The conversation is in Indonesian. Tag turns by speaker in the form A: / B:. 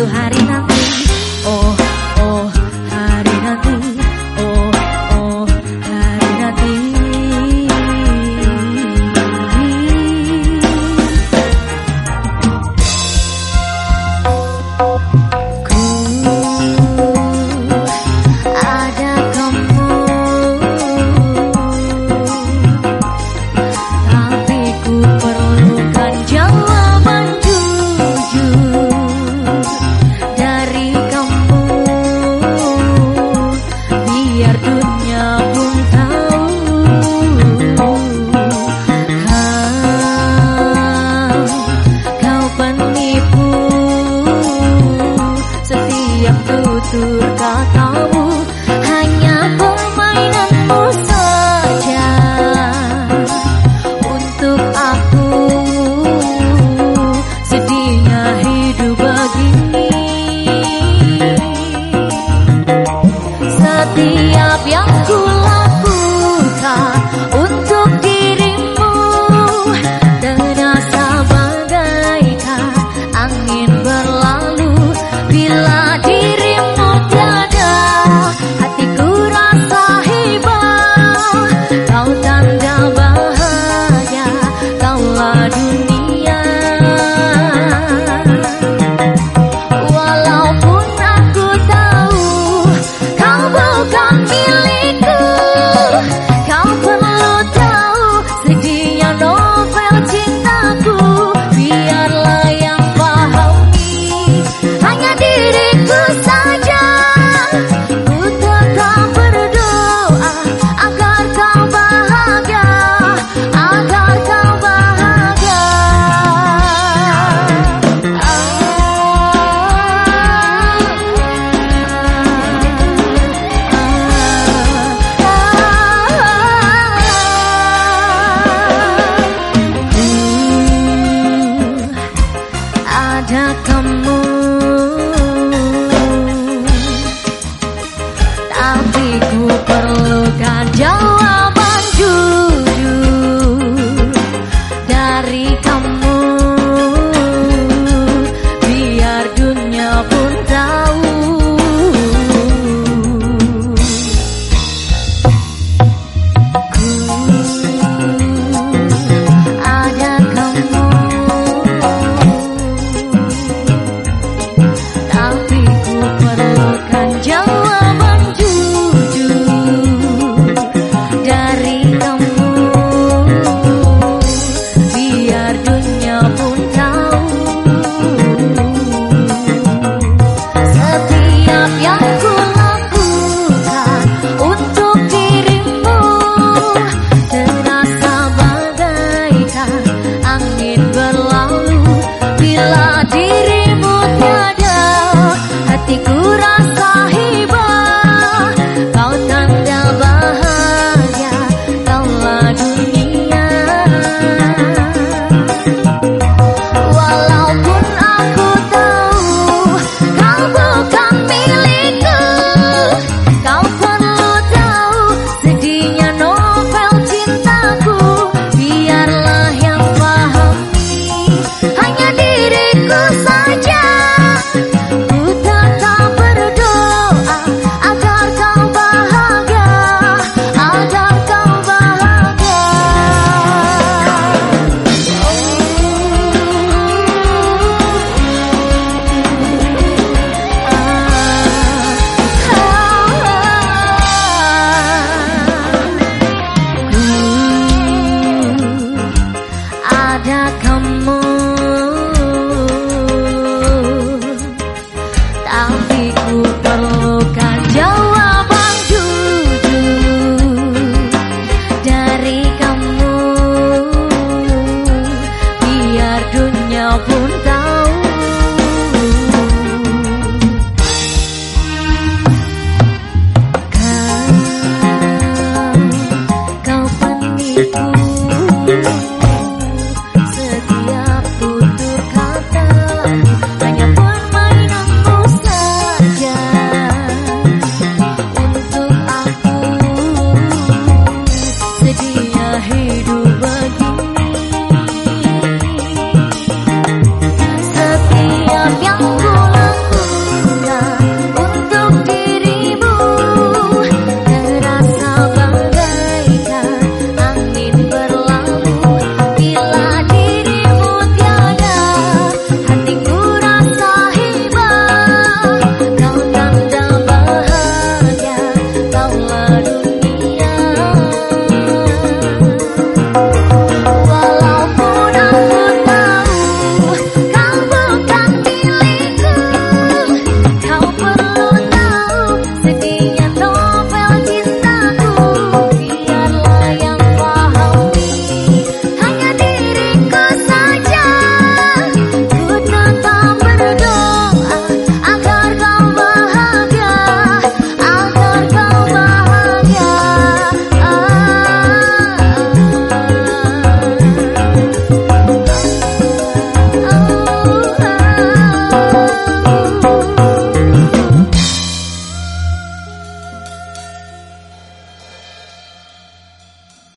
A: suatu hari tutur matamu Tapi ku pada kamu